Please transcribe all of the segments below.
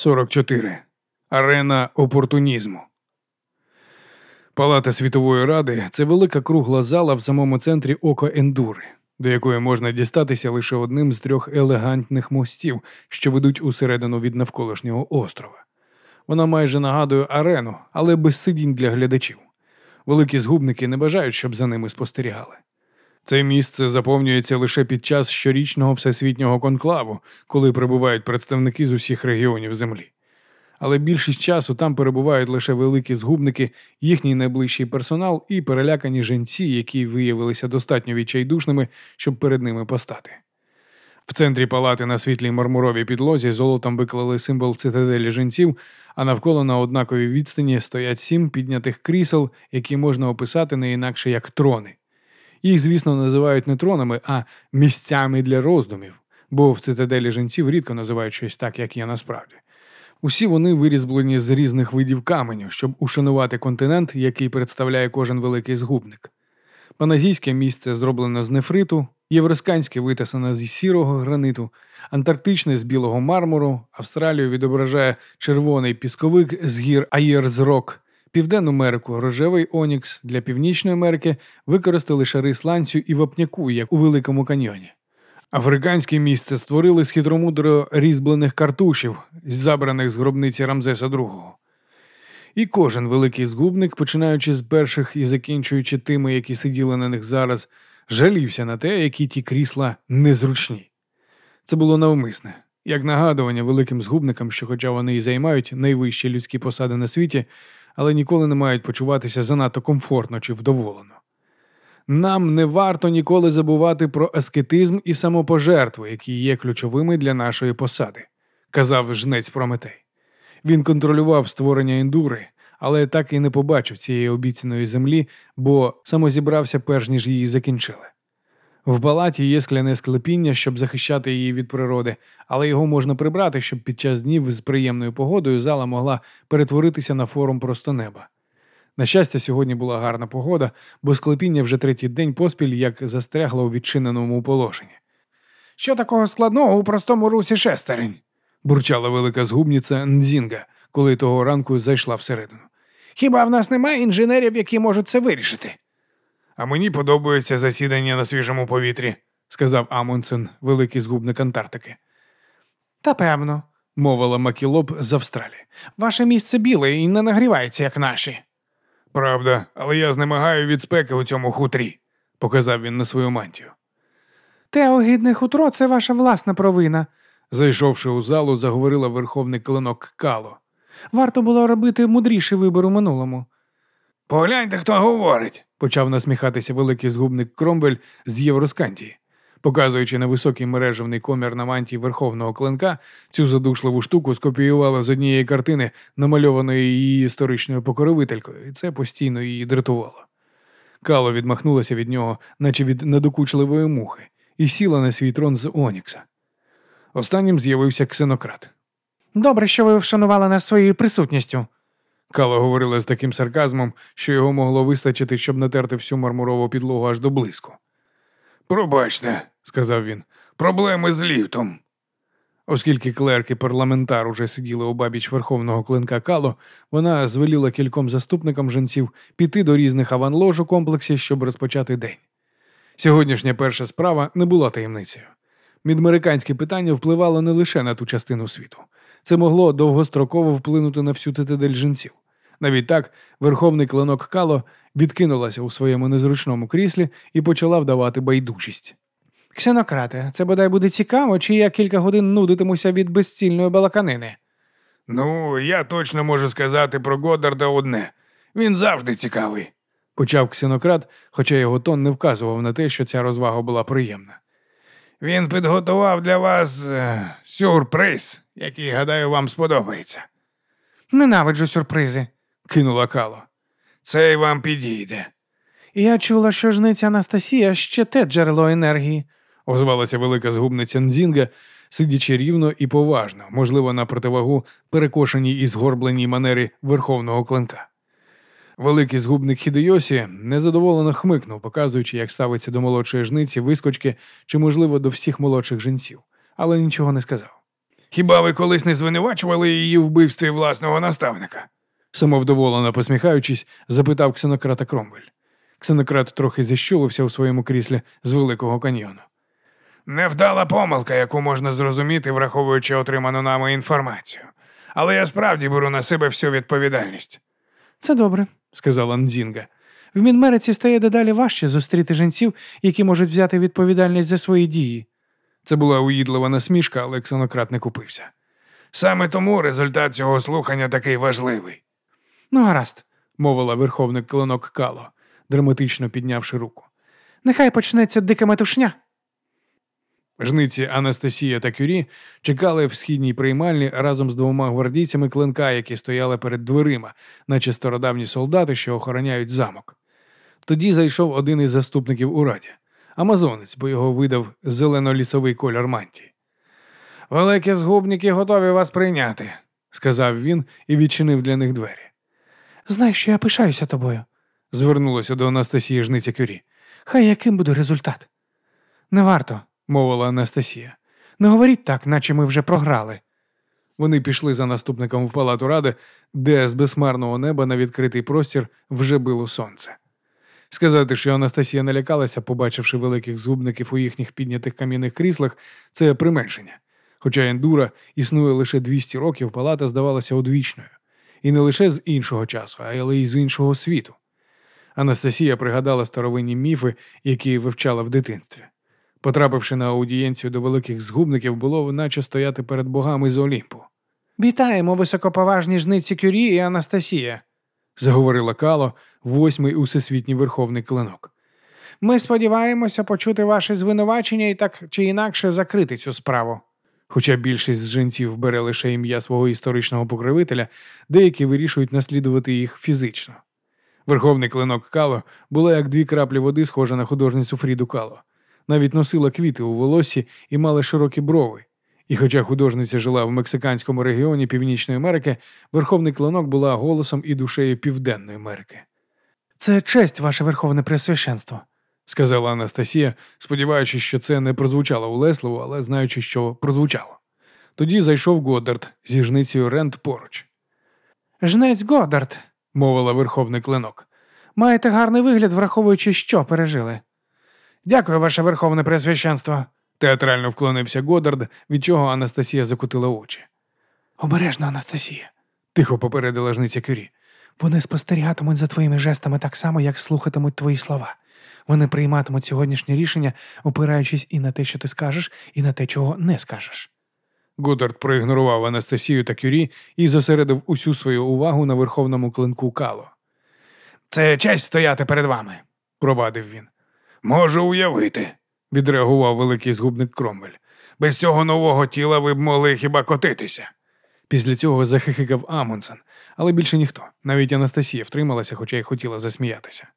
44. Арена опортунізму. Палата світової ради це велика кругла зала в самому центрі ока Ендури, до якої можна дістатися лише одним з трьох елегантних мостів, що ведуть усередину від навколишнього острова. Вона майже нагадує арену, але без сидінь для глядачів. Великі згубники не бажають, щоб за ними спостерігали. Це місце заповнюється лише під час щорічного всесвітнього конклаву, коли прибувають представники з усіх регіонів землі. Але більшість часу там перебувають лише великі згубники, їхній найближчий персонал і перелякані жінці, які виявилися достатньо відчайдушними, щоб перед ними постати. В центрі палати на світлій мармуровій підлозі золотом виклали символ цитаделі жінців, а навколо на однаковій відстані стоять сім піднятих крісел, які можна описати не інакше як трони. Їх, звісно, називають не тронами, а місцями для роздумів, бо в цитаделі жінців рідко називають щось так, як є насправді. Усі вони вирізблені з різних видів каменю, щоб ушанувати континент, який представляє кожен великий згубник. Паназійське місце зроблено з нефриту, євросканське витисане з сірого граниту, антарктичне з білого мармуру, Австралію відображає червоний пісковик з гір Аєрзрок, Південну Америку рожевий Онікс для Північної Америки використали шари сланцю і вапняку, як у Великому каньйоні. Африканське місце створили з хитромудро різьблених картушів, забраних з гробниці Рамзеса II. І кожен великий згубник, починаючи з перших і закінчуючи тими, які сиділи на них зараз, жалівся на те, які ті крісла незручні. Це було навмисне, як нагадування великим згубникам, що, хоча вони і займають найвищі людські посади на світі, але ніколи не мають почуватися занадто комфортно чи вдоволено. Нам не варто ніколи забувати про аскетизм і самопожертву, які є ключовими для нашої посади, казав жнець Прометей. Він контролював створення індури, але так і не побачив цієї обіцяної землі, бо самозібрався перш ніж її закінчили. В палаті є скляне склепіння, щоб захищати її від природи, але його можна прибрати, щоб під час днів з приємною погодою зала могла перетворитися на форум просто неба. На щастя, сьогодні була гарна погода, бо склепіння вже третій день поспіль як застрягло у відчиненому положенні. Що такого складного у простому русі шестерень? бурчала велика згубниця Нзінга, коли того ранку зайшла всередину. Хіба в нас немає інженерів, які можуть це вирішити? А мені подобається засідання на свіжому повітрі, сказав Амундсен, великий згубник Антарктики. Та певно, мовила Макілоп з Австралії. Ваше місце біле і не нагрівається, як наші. Правда, але я знемагаю від спеки у цьому хутрі, показав він на свою мантію. Те огидне хутро це ваша власна провина, зайшовши у залу, заговорила верховний клинок Кало. Варто було робити мудріший вибір у минулому. Погляньте, хто говорить, почав насміхатися великий згубник Кромвель з Євроскантії. Показуючи на високий мережевний комір на мантії верховного клинка, цю задушливу штуку скопіювала з однієї картини, намальованої її історичною покровителькою, і це постійно її дратувало. Кало відмахнулася від нього, наче від надокучливої мухи, і сіла на свій трон з Онікса. Останнім з'явився ксенократ. Добре, що ви вшанували нас своєю присутністю. Кало говорила з таким сарказмом, що його могло вистачити, щоб натерти всю мармурову підлогу аж до блиску. Пробачте, сказав він, проблеми з ліфтом. Оскільки клерки парламентар уже сиділи у бабіч верховного клинка Кало, вона звеліла кільком заступникам жінців піти до різних аванлож у комплексі, щоб розпочати день. Сьогоднішня перша справа не була таємницею. Мідмериканське питання впливало не лише на ту частину світу. Це могло довгостроково вплинути на всю цитадель жінців. Навіть так, верховний клинок Кало відкинулася у своєму незручному кріслі і почала вдавати байдужість. Ксенократе, це бодай буде цікаво, чи я кілька годин нудитимуся від безцільної балаканини. Ну, я точно можу сказати про Годарда одне. Він завжди цікавий, почав ксенократ, хоча його тон не вказував на те, що ця розвага була приємна. Він підготував для вас е, сюрприз, який, гадаю, вам сподобається. Ненавиджу сюрпризи, кинула Кало. Цей вам підійде. Я чула, що жниця Анастасія ще те джерело енергії, озвалася велика згубниця Нзінга, сидячи рівно і поважно, можливо, на противагу перекошеній і згорбленій манері верховного клинка. Великий згубник Хідейосі незадоволено хмикнув, показуючи, як ставиться до молодшої жниці, вискочки чи, можливо, до всіх молодших жінців, але нічого не сказав. Хіба ви колись не звинувачували її в вбивстві власного наставника? Самовдоволено посміхаючись, запитав ксенократа Кромвель. Ксенократ трохи зіщулився у своєму кріслі з великого каньйону. Невдала помилка, яку можна зрозуміти, враховуючи отриману нами інформацію. Але я справді беру на себе всю відповідальність. Це добре, сказала Нзінга. В Мінмериці стає дедалі важче зустріти жінців, які можуть взяти відповідальність за свої дії. Це була уїдлива насмішка, але ксенократ не купився. Саме тому результат цього слухання такий важливий. Ну, гаразд, мовила верховник клинок Кало, драматично піднявши руку. Нехай почнеться дика метушня. Жниці Анастасія та Кюрі чекали в східній приймальні разом з двома гвардійцями клинка, які стояли перед дверима, наче стародавні солдати, що охороняють замок. Тоді зайшов один із заступників у раді, амазонець, бо його видав зелено-лісовий кольор мантії. Великі згубники готові вас прийняти, сказав він і відчинив для них двері. Знай, що я пишаюся тобою, звернулася до Анастасії жниця Кюрі. Хай яким буде результат. Не варто, мовила Анастасія. Не говоріть так, наче ми вже програли. Вони пішли за наступником в палату ради, де з безмарного неба на відкритий простір вже било сонце. Сказати, що Анастасія налякалася, побачивши великих згубників у їхніх піднятих кам'яних кріслах, це применшення. Хоча ендура існує лише 200 років, палата здавалася одвічною. І не лише з іншого часу, а й з іншого світу. Анастасія пригадала старовинні міфи, які вивчала в дитинстві. Потрапивши на аудієнцію до великих згубників, було наче стояти перед богами з Олімпу. Вітаємо, високоповажні жниці Кюрі і Анастасія, заговорила Кало, восьмий усесвітній верховний клинок. Ми сподіваємося почути ваше звинувачення і так чи інакше закрити цю справу. Хоча більшість з жінців бере лише ім'я свого історичного покровителя, деякі вирішують наслідувати їх фізично. Верховний клинок Кало була як дві краплі води, схожа на художницю Фріду Кало. Навіть носила квіти у волосі і мала широкі брови. І хоча художниця жила в мексиканському регіоні Північної Америки, Верховний клинок була голосом і душею Південної Америки. Це честь, ваше верховне Пресвященство», – сказала Анастасія, сподіваючись, що це не прозвучало улесливо, але знаючи, що прозвучало. Тоді зайшов Годдард зі жницею Рент поруч. Жнець Годдард, мовила верховний клинок. Маєте гарний вигляд, враховуючи, що пережили. Дякую, ваше верховне Пресвященство», – театрально вклонився Годдард, від чого Анастасія закутила очі. Обережно, Анастасія, тихо попередила жниця Кюрі. Вони спостерігатимуть за твоїми жестами так само, як слухатимуть твої слова. Вони прийматимуть сьогоднішнє рішення, опираючись і на те, що ти скажеш, і на те, чого не скажеш. Годард проігнорував Анастасію та Кюрі і зосередив усю свою увагу на верховному клинку Кало. Це честь стояти перед вами, провадив він. Можу уявити, відреагував великий згубник Кромвель. Без цього нового тіла ви б могли хіба котитися. Після цього захихикав Амундсен, але більше ніхто. Навіть Анастасія втрималася, хоча й хотіла засміятися.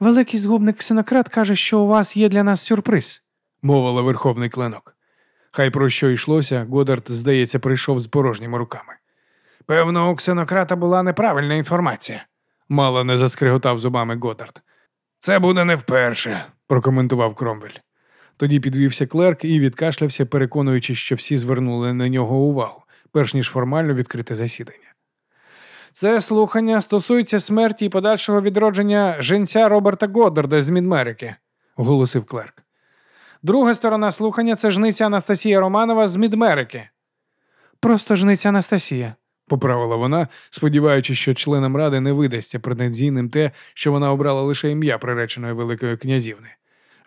Великий згубник Ксенократ каже, що у вас є для нас сюрприз, мовила верховний клинок. Хай про що йшлося, Годард, здається, прийшов з порожніми руками. Певно, у ксенократа була неправильна інформація, мало не заскриготав зубами Годард. Це буде не вперше, прокоментував Кромвель. Тоді підвівся клерк і відкашлявся, переконуючи, що всі звернули на нього увагу, перш ніж формально відкрити засідання. Це слухання стосується смерті і подальшого відродження женця Роберта Годдарда з Мідмерики, оголосив клерк. Друга сторона слухання це жниця Анастасія Романова з Мідмерики. Просто жниця Анастасія, поправила вона, сподіваючись, що членам ради не видасться претензійним те, що вона обрала лише ім'я приреченої Великої князівни.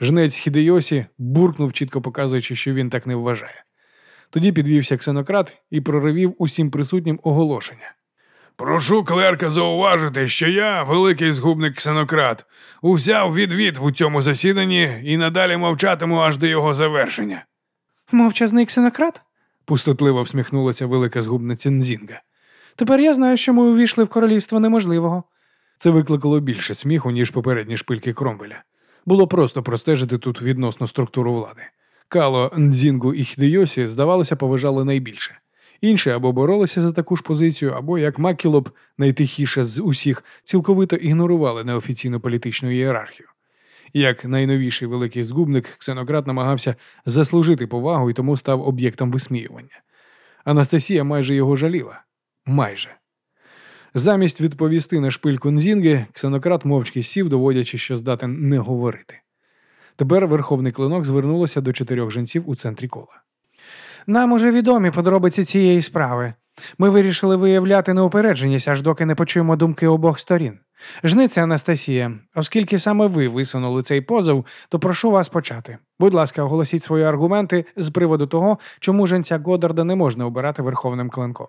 Жнець Хідейосі буркнув, чітко показуючи, що він так не вважає. Тоді підвівся ксенократ і проривів усім присутнім оголошення. Прошу клерка зауважити, що я, великий згубник ксенократ, узяв відвід у цьому засіданні і надалі мовчатиму аж до його завершення. Мовчазний ксенократ? пустотливо всміхнулася велика згубниця Нзінга. Тепер я знаю, що ми увійшли в королівство неможливого. Це викликало більше сміху, ніж попередні шпильки Кромвеля. Було просто простежити тут відносно структуру влади. Кало, Нзінгу і Хідейосі, здавалося, поважали найбільше. Інші або боролися за таку ж позицію, або, як Макілоп, найтихіше з усіх, цілковито ігнорували неофіційну політичну ієрархію. Як найновіший великий згубник, ксенократ намагався заслужити повагу і тому став об'єктом висміювання. Анастасія майже його жаліла. Майже. Замість відповісти на шпильку Нзінги, ксенократ мовчки сів, доводячи, що здатен не говорити. Тепер верховний клинок звернулося до чотирьох жінців у центрі кола. Нам уже відомі подробиці цієї справи. Ми вирішили виявляти неупередженість, аж доки не почуємо думки обох сторін. Жниця Анастасія, оскільки саме ви висунули цей позов, то прошу вас почати. Будь ласка, оголосіть свої аргументи з приводу того, чому женця Годарда не можна обирати верховним клинком.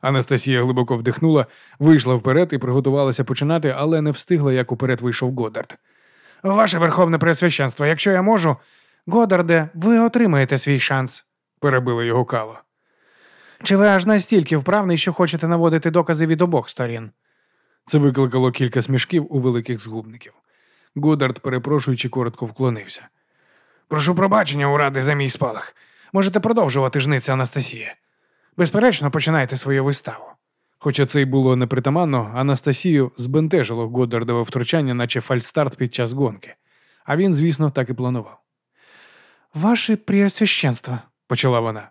Анастасія глибоко вдихнула, вийшла вперед і приготувалася починати, але не встигла, як уперед вийшов Годард. Ваше верховне преосвященство, якщо я можу. Годарде, ви отримаєте свій шанс, перебило його кало. Чи ви аж настільки вправний, що хочете наводити докази від обох сторін? Це викликало кілька смішків у Великих Згубників. Годард, перепрошуючи, коротко вклонився. Прошу пробачення у ради за мій спалах. Можете продовжувати жниця Анастасія. Безперечно, починайте свою виставу. Хоча це й було непритаманно, Анастасію збентежило Годардове втручання, наче фальстарт під час гонки. А він, звісно, так і планував. «Ваше преосвященство», – почала вона.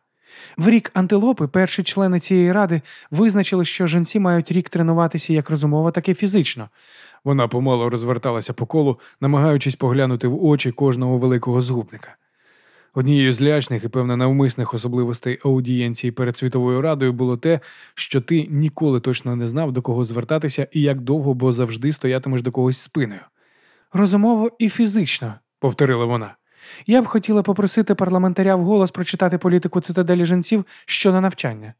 В рік антилопи перші члени цієї ради визначили, що жінці мають рік тренуватися як розумово, так і фізично. Вона помало розверталася по колу, намагаючись поглянути в очі кожного великого згубника. Однією з лячних і певно навмисних особливостей аудієнції перед світовою радою було те, що ти ніколи точно не знав, до кого звертатися і як довго, бо завжди стоятимеш до когось спиною. Розумово і фізично, повторила вона. Я б хотіла попросити парламентаря вголос прочитати політику цитаделі жінців щодо навчання.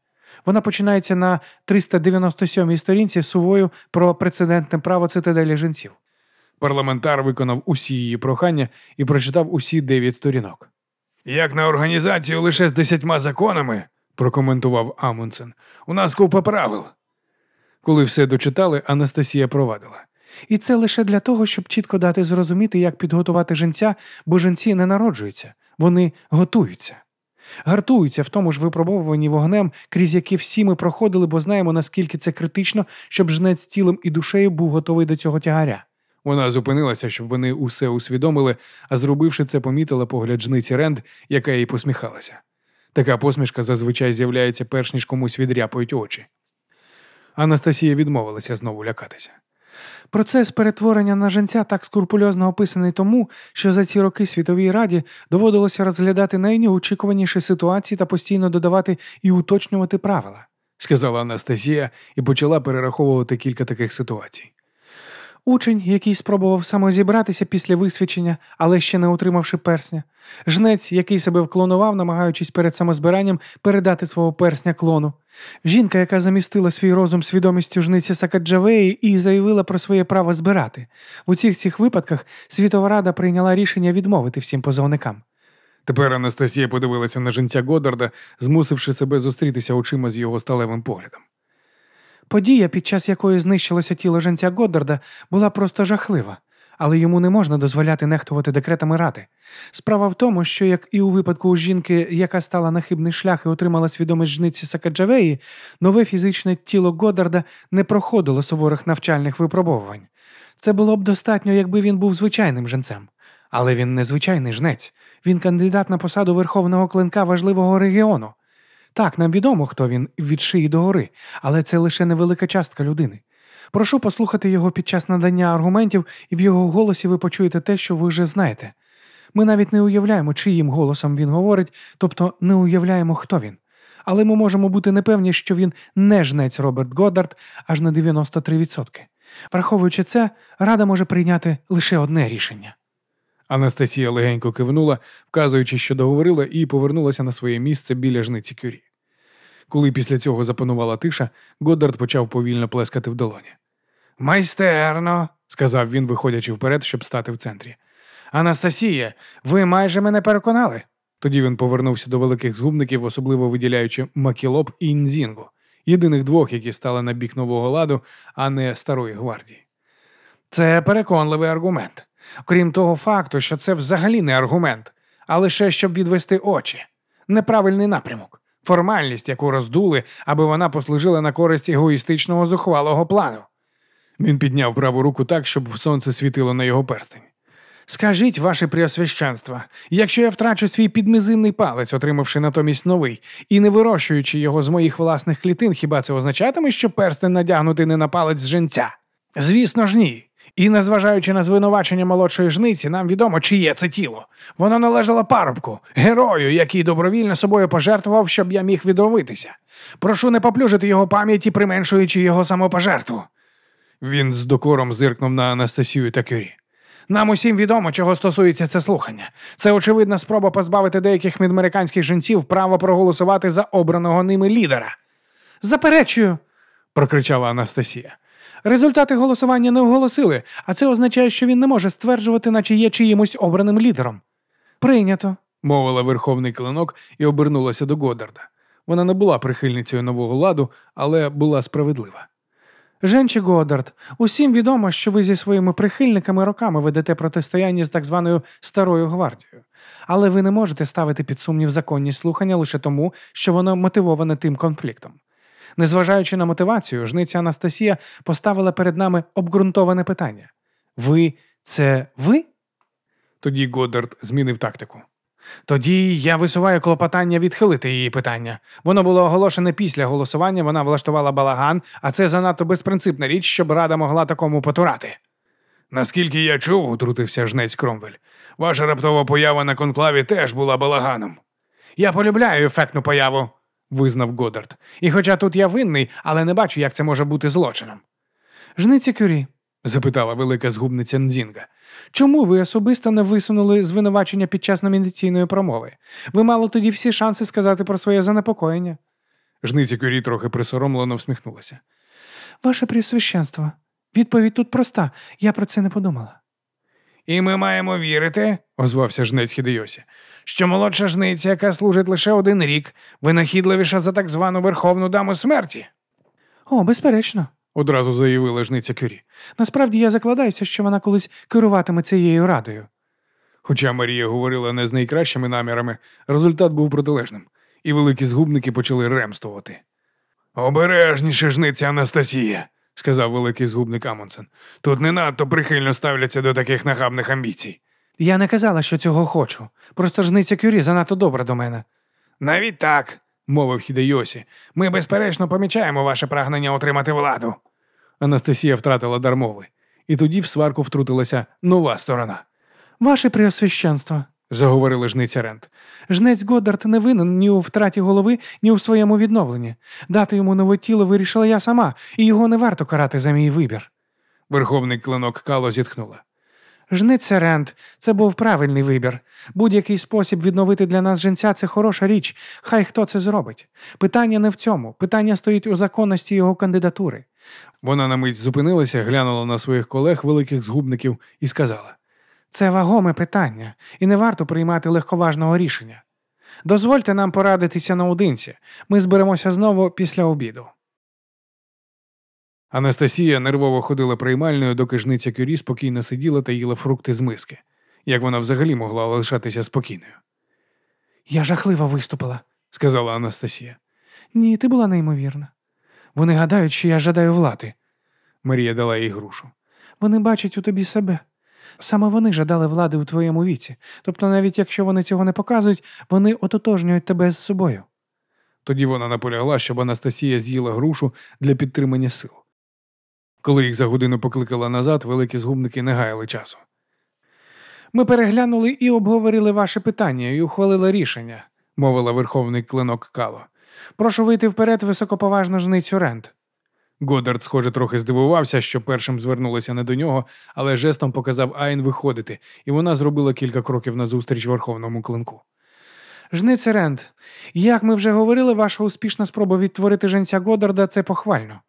Вона починається на 397-й сторінці сувою про прецедентне право цитаделі жінців. Парламентар виконав усі її прохання і прочитав усі дев'ять сторінок. Як на організацію лише з десятьма законами, прокоментував Амундсен, у нас купа правил. Коли все дочитали, Анастасія провадила. І це лише для того, щоб чітко дати зрозуміти, як підготувати жінця, бо жінці не народжуються, вони готуються. Гартуються в тому ж випробовуванні вогнем, крізь які всі ми проходили, бо знаємо, наскільки це критично, щоб жнець тілом і душею був готовий до цього тягаря. Вона зупинилася, щоб вони усе усвідомили, а зробивши це, помітила погляд жниці Ренд, яка їй посміхалася. Така посмішка зазвичай з'являється перш ніж комусь відряпають очі. Анастасія відмовилася знову лякатися. Процес перетворення на женця так скрупульозно описаний тому, що за ці роки світовій раді доводилося розглядати найнеочікуваніші ситуації та постійно додавати і уточнювати правила, сказала Анастасія і почала перераховувати кілька таких ситуацій. Учень, який спробував самозібратися після висвячення, але ще не отримавши персня, жнець, який себе вклонував, намагаючись перед самозбиранням передати свого персня клону, жінка, яка замістила свій розум свідомістю жниці Сакаджавеї і заявила про своє право збирати. В усіх цих випадках Світова Рада прийняла рішення відмовити всім позовникам. Тепер Анастасія подивилася на жінця Годарда, змусивши себе зустрітися очима з його сталевим поглядом. Подія, під час якої знищилося тіло женця Годдарда, була просто жахлива, але йому не можна дозволяти нехтувати декретами ради. Справа в тому, що, як і у випадку жінки, яка стала на хибний шлях і отримала свідомість жниці Сакаджавеї, нове фізичне тіло Годдарда не проходило суворих навчальних випробовувань. Це було б достатньо, якби він був звичайним женцем. Але він не звичайний жнець, він кандидат на посаду верховного клинка важливого регіону. Так, нам відомо, хто він від шиї до гори, але це лише невелика частка людини. Прошу послухати його під час надання аргументів, і в його голосі ви почуєте те, що ви вже знаєте. Ми навіть не уявляємо, чиїм голосом він говорить, тобто не уявляємо, хто він. Але ми можемо бути непевні, що він не жнець Роберт Годдард аж на 93%. Враховуючи це, рада може прийняти лише одне рішення. Анастасія легенько кивнула, вказуючи, що договорила, і повернулася на своє місце біля жниці кюрі. Коли після цього запанувала тиша, Годдард почав повільно плескати в долоні. Майстерно, сказав він, виходячи вперед, щоб стати в центрі. Анастасія, ви майже мене переконали. Тоді він повернувся до великих згубників, особливо виділяючи Макілоп і Інзінгу, єдиних двох, які стали на бік нового ладу, а не старої гвардії. Це переконливий аргумент. Крім того факту, що це взагалі не аргумент, а лише щоб відвести очі. Неправильний напрямок, формальність, яку роздули, аби вона послужила на користь егоїстичного зухвалого плану. Він підняв праву руку так, щоб сонце світило на його перстень. Скажіть, ваше преосвященство, якщо я втрачу свій підмізинний палець, отримавши натомість новий, і не вирощуючи його з моїх власних клітин, хіба це означатиме, що перстень надягнутий не на палець женця? Звісно ж, ні. І незважаючи на звинувачення молодшої жниці, нам відомо, чиє це тіло. Воно належало парубку, герою, який добровільно собою пожертвував, щоб я міг відновитися. Прошу не поплюжити його пам'яті, применшуючи його самопожертву. Він з докором зиркнув на Анастасію та Кюрі. Нам усім відомо, чого стосується це слухання. Це очевидна спроба позбавити деяких мідамериканських жінців права проголосувати за обраного ними лідера. Заперечую, прокричала Анастасія. Результати голосування не оголосили, а це означає, що він не може стверджувати, наче є чиїмось обраним лідером. Прийнято, мовила верховний клинок і обернулася до Годарда. Вона не була прихильницею нового ладу, але була справедлива. Женчі Годард, усім відомо, що ви зі своїми прихильниками роками ведете протистояння з так званою старою гвардією, але ви не можете ставити під сумнів законні слухання лише тому, що воно мотивоване тим конфліктом. Незважаючи на мотивацію, жниця Анастасія поставила перед нами обґрунтоване питання: Ви це ви? Тоді Годард змінив тактику. Тоді я висуваю клопотання відхилити її питання. Воно було оголошене після голосування, вона влаштувала балаган, а це занадто безпринципна річ, щоб рада могла такому потурати. Наскільки я чув, утрутився жнець Кромвель, ваша раптова поява на конклаві теж була балаганом. Я полюбляю ефектну появу, визнав Годард. І хоча тут я винний, але не бачу, як це може бути злочином. Жниці Кюрі, запитала велика згубниця Нзінга. Чому ви особисто не висунули звинувачення під час номінаційної промови? Ви мали тоді всі шанси сказати про своє занепокоєння. Жниця Кюрі трохи присоромлено всміхнулася. Ваше присвященство, відповідь тут проста, я про це не подумала. І ми маємо вірити, озвався жнець Хідейосі, що молодша жниця, яка служить лише один рік, винахідливіша за так звану Верховну Даму смерті. О, безперечно, одразу заявила жниця Кюрі. Насправді я закладаюся, що вона колись керуватиме цією радою. Хоча Марія говорила не з найкращими намірами, результат був протилежним, і великі згубники почали ремствувати. Обережніше жниця Анастасія, сказав великий згубник Амонсен. Тут не надто прихильно ставляться до таких нахабних амбіцій. Я не казала, що цього хочу. Просто жниця Кюрі занадто добра до мене. Навіть так, мовив Хідейосі, ми безперечно помічаємо ваше прагнення отримати владу. Анастасія втратила дармови, і тоді в сварку втрутилася нова сторона. Ваше преосвященство, заговорила жниця Рент. Жнець Годдард не винен ні у втраті голови, ні у своєму відновленні. Дати йому нове тіло вирішила я сама, і його не варто карати за мій вибір. Верховний клинок Кало зітхнула. Жниця Рент, це був правильний вибір. Будь-який спосіб відновити для нас женця це хороша річ. Хай хто це зробить. Питання не в цьому. Питання стоїть у законності його кандидатури. Вона на мить зупинилася, глянула на своїх колег, великих згубників, і сказала: Це вагоме питання, і не варто приймати легковажного рішення. Дозвольте нам порадитися наодинці. Ми зберемося знову після обіду. Анастасія нервово ходила приймальною, доки жниця Кюрі спокійно сиділа та їла фрукти з миски. Як вона взагалі могла лишатися спокійною? Я жахливо виступила, сказала Анастасія. Ні, ти була неймовірна. Вони гадають, що я жадаю влади. Марія дала їй грушу. Вони бачать у тобі себе. Саме вони жадали влади у твоєму віці. Тобто, навіть якщо вони цього не показують, вони ототожнюють тебе з собою. Тоді вона наполягла, щоб Анастасія з'їла грушу для підтримання сил. Коли їх за годину покликала назад, великі згубники не гаяли часу. Ми переглянули і обговорили ваше питання і ухвалили рішення, мовила верховний клинок Кало. Прошу вийти вперед високоповажну жницю Рент. Годард, схоже, трохи здивувався, що першим звернулися не до нього, але жестом показав Айн виходити, і вона зробила кілька кроків назустріч верховному клинку. Жнице Рент, як ми вже говорили, ваша успішна спроба відтворити женця Годарда це похвально.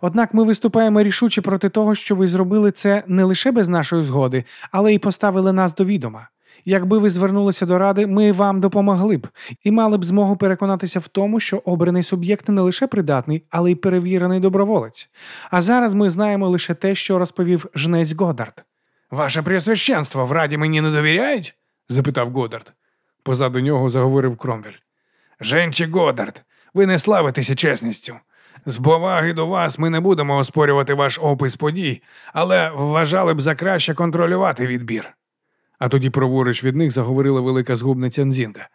Однак ми виступаємо рішуче проти того, що ви зробили це не лише без нашої згоди, але й поставили нас до відома. Якби ви звернулися до ради, ми вам допомогли б і мали б змогу переконатися в тому, що обраний суб'єкт не лише придатний, але й перевірений доброволець. А зараз ми знаємо лише те, що розповів жнець Годард. Ваше Преосвященство в раді мені не довіряють? запитав Годард. Позаду нього заговорив Кромвель. Женчі Годард, ви не славитеся чесністю. З поваги до вас ми не будемо оспорювати ваш опис подій, але вважали б за краще контролювати відбір. А тоді праворуч від них заговорила велика згубниця Нзінга.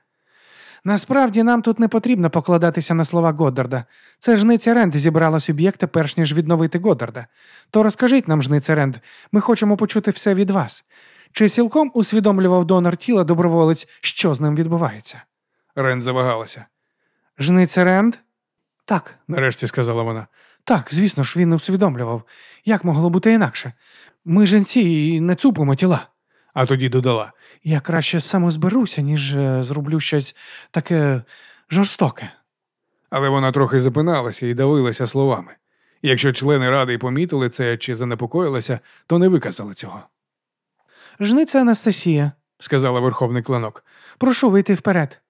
Насправді нам тут не потрібно покладатися на слова Годдарда. Це жниця Ренд зібрала суб'єкта, перш ніж відновити Годдарда. То розкажіть нам, жниця Ренд, ми хочемо почути все від вас. Чи цілком усвідомлював донор тіла доброволець, що з ним відбувається? Рен завагалася. Жниця Ренд? Так, Нарешті сказала вона. так, звісно ж, він усвідомлював. Як могло бути інакше? Ми жінці і не цупимо тіла. А тоді додала. Я краще самозберуся, ніж е, зроблю щось таке жорстоке. Але вона трохи запиналася і давилася словами. Якщо члени ради й помітили це чи занепокоїлися, то не виказали цього, Жниця Анастасія, сказала верховний клинок. прошу вийти вперед.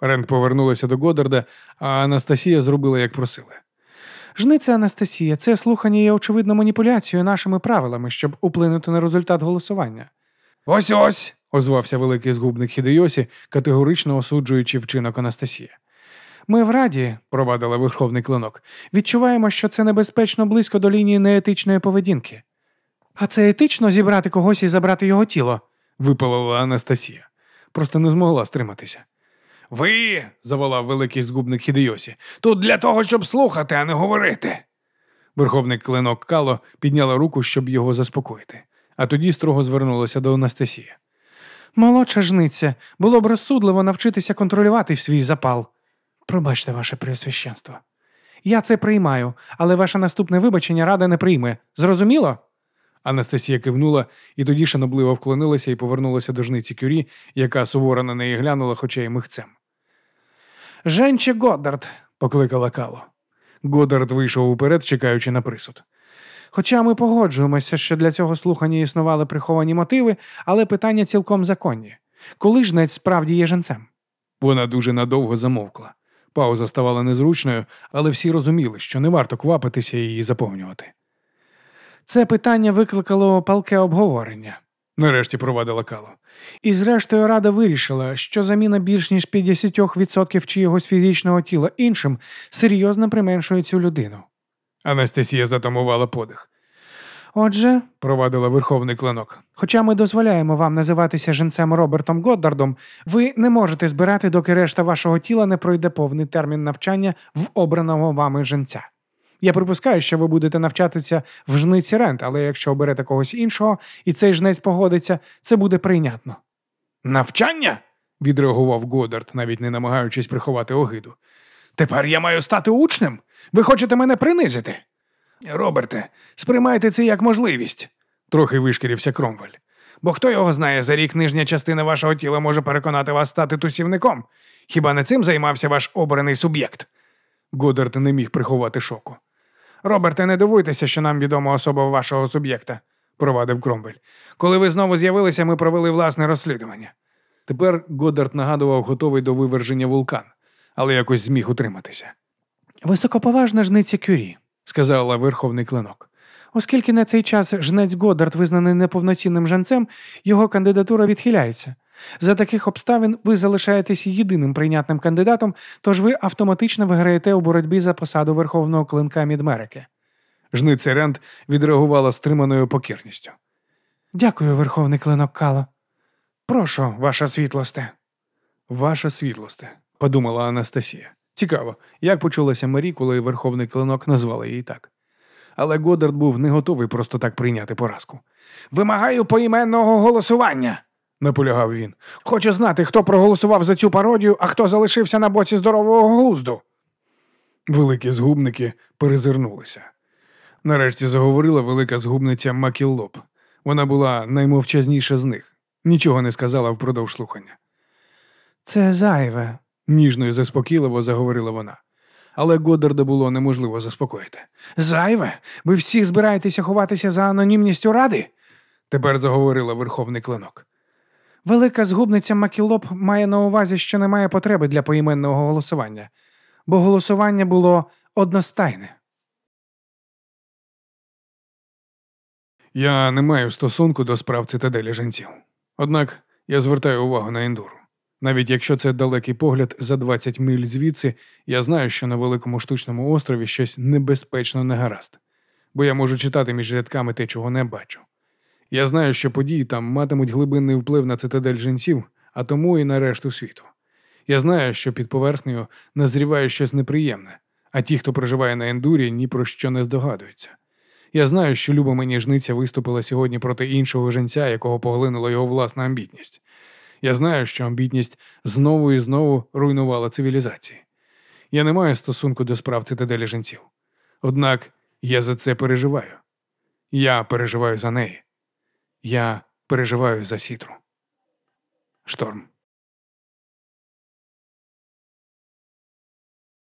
Рен повернулася до Годдарда, а Анастасія зробила, як просили. Жниця Анастасія, це слухання є очевидно маніпуляцією нашими правилами, щоб уплинути на результат голосування. Ось ось. озвався великий згубник Хідейосі, категорично осуджуючи вчинок Анастасії. Ми в раді, Провадила верховний клинок. відчуваємо, що це небезпечно близько до лінії неетичної поведінки. А це етично зібрати когось і забрати його тіло. Випалила Анастасія. Просто не змогла стриматися. Ви, заволав великий згубник Хідейосі, тут для того, щоб слухати, а не говорити. Верховний клинок Кало підняла руку, щоб його заспокоїти, а тоді строго звернулася до Анастасії. Молодша жниця, було б розсудливо навчитися контролювати свій запал. Пробачте, ваше преосвященство. Я це приймаю, але ваше наступне вибачення рада не прийме. Зрозуміло? Анастасія кивнула і тоді шанобливо вклонилася і повернулася до жниці Кюрі, яка суворо на неї глянула, хоча й михцем. Женче Годдард, Покликала Кало. Годард вийшов уперед, чекаючи на присуд. Хоча ми погоджуємося, що для цього слухання існували приховані мотиви, але питання цілком законні. Коли жнець справді є женцем? Вона дуже надовго замовкла. Пауза ставала незручною, але всі розуміли, що не варто квапитися і її заповнювати. Це питання викликало палке обговорення. Нарешті провадила Кало. І зрештою рада вирішила, що заміна більш ніж 50% чиєгось фізичного тіла іншим серйозно применшує цю людину. Анастасія затамувала подих. Отже, Провадила верховний клинок. хоча ми дозволяємо вам називатися жінцем Робертом Годдардом, ви не можете збирати, доки решта вашого тіла не пройде повний термін навчання в обраного вами жінця. Я припускаю, що ви будете навчатися в жниці рент, але якщо оберете когось іншого і цей жнець погодиться, це буде прийнятно. Навчання? відреагував Годард, навіть не намагаючись приховати огиду. Тепер я маю стати учнем? Ви хочете мене принизити? Роберте, сприймайте це як можливість, трохи вишкірився Кромвель. Бо хто його знає, за рік нижня частина вашого тіла може переконати вас стати тусівником. Хіба не цим займався ваш обраний суб'єкт? Годард не міг приховати шоку. Роберте, не дивуйтеся, що нам відома особа вашого суб'єкта, провадив Кромвель. Коли ви знову з'явилися, ми провели власне розслідування. Тепер Годард нагадував готовий до виверження вулкан, але якось зміг утриматися, Високоповажна жниця Кюрі, сказала верховний клинок. Оскільки на цей час жнець Годдард визнаний неповноцінним женцем, його кандидатура відхиляється. За таких обставин ви залишаєтесь єдиним прийнятним кандидатом, тож ви автоматично виграєте у боротьбі за посаду верховного клинка Мідмерики. Жниця Ренд відреагувала стриманою покірністю. Дякую, верховний клинок Кало. Прошу, ваша світлосте. Ваша світлосте, подумала Анастасія. Цікаво, як почулася Марі, коли верховний клинок назвала її так. Але Годард був не готовий просто так прийняти поразку. Вимагаю поіменного голосування, наполягав він. Хочу знати, хто проголосував за цю пародію, а хто залишився на боці здорового глузду. Великі згубники перезирнулися. Нарешті заговорила велика згубниця Макіллоп. Вона була наймовчазніша з них, нічого не сказала впродовж слухання. Це зайве. Ніжно і заспокійливо заговорила вона. Але Годдарда було неможливо заспокоїти. Зайве? Ви всі збираєтеся ховатися за анонімністю ради? Тепер заговорила верховний клинок. Велика згубниця Макілоп має на увазі, що немає потреби для поіменного голосування, бо голосування було одностайне. Я не маю стосунку до справ цитаделі жінців. Однак я звертаю увагу на ендуру. Навіть якщо це далекий погляд за 20 миль звідси, я знаю, що на великому штучному острові щось небезпечно негаразд, бо я можу читати між рядками те, чого не бачу. Я знаю, що події там матимуть глибинний вплив на цитадель жінців, а тому і на решту світу. Я знаю, що під поверхнею назріває щось неприємне, а ті, хто проживає на ендурі, ні про що не здогадуються. Я знаю, що люба мені жниця виступила сьогодні проти іншого женця, якого поглинула його власна амбітність. Я знаю, що амбітність знову і знову руйнувала цивілізації. Я не маю стосунку до справ цитаделі жінців. Однак я за це переживаю. Я переживаю за неї. Я переживаю за сітру. Шторм.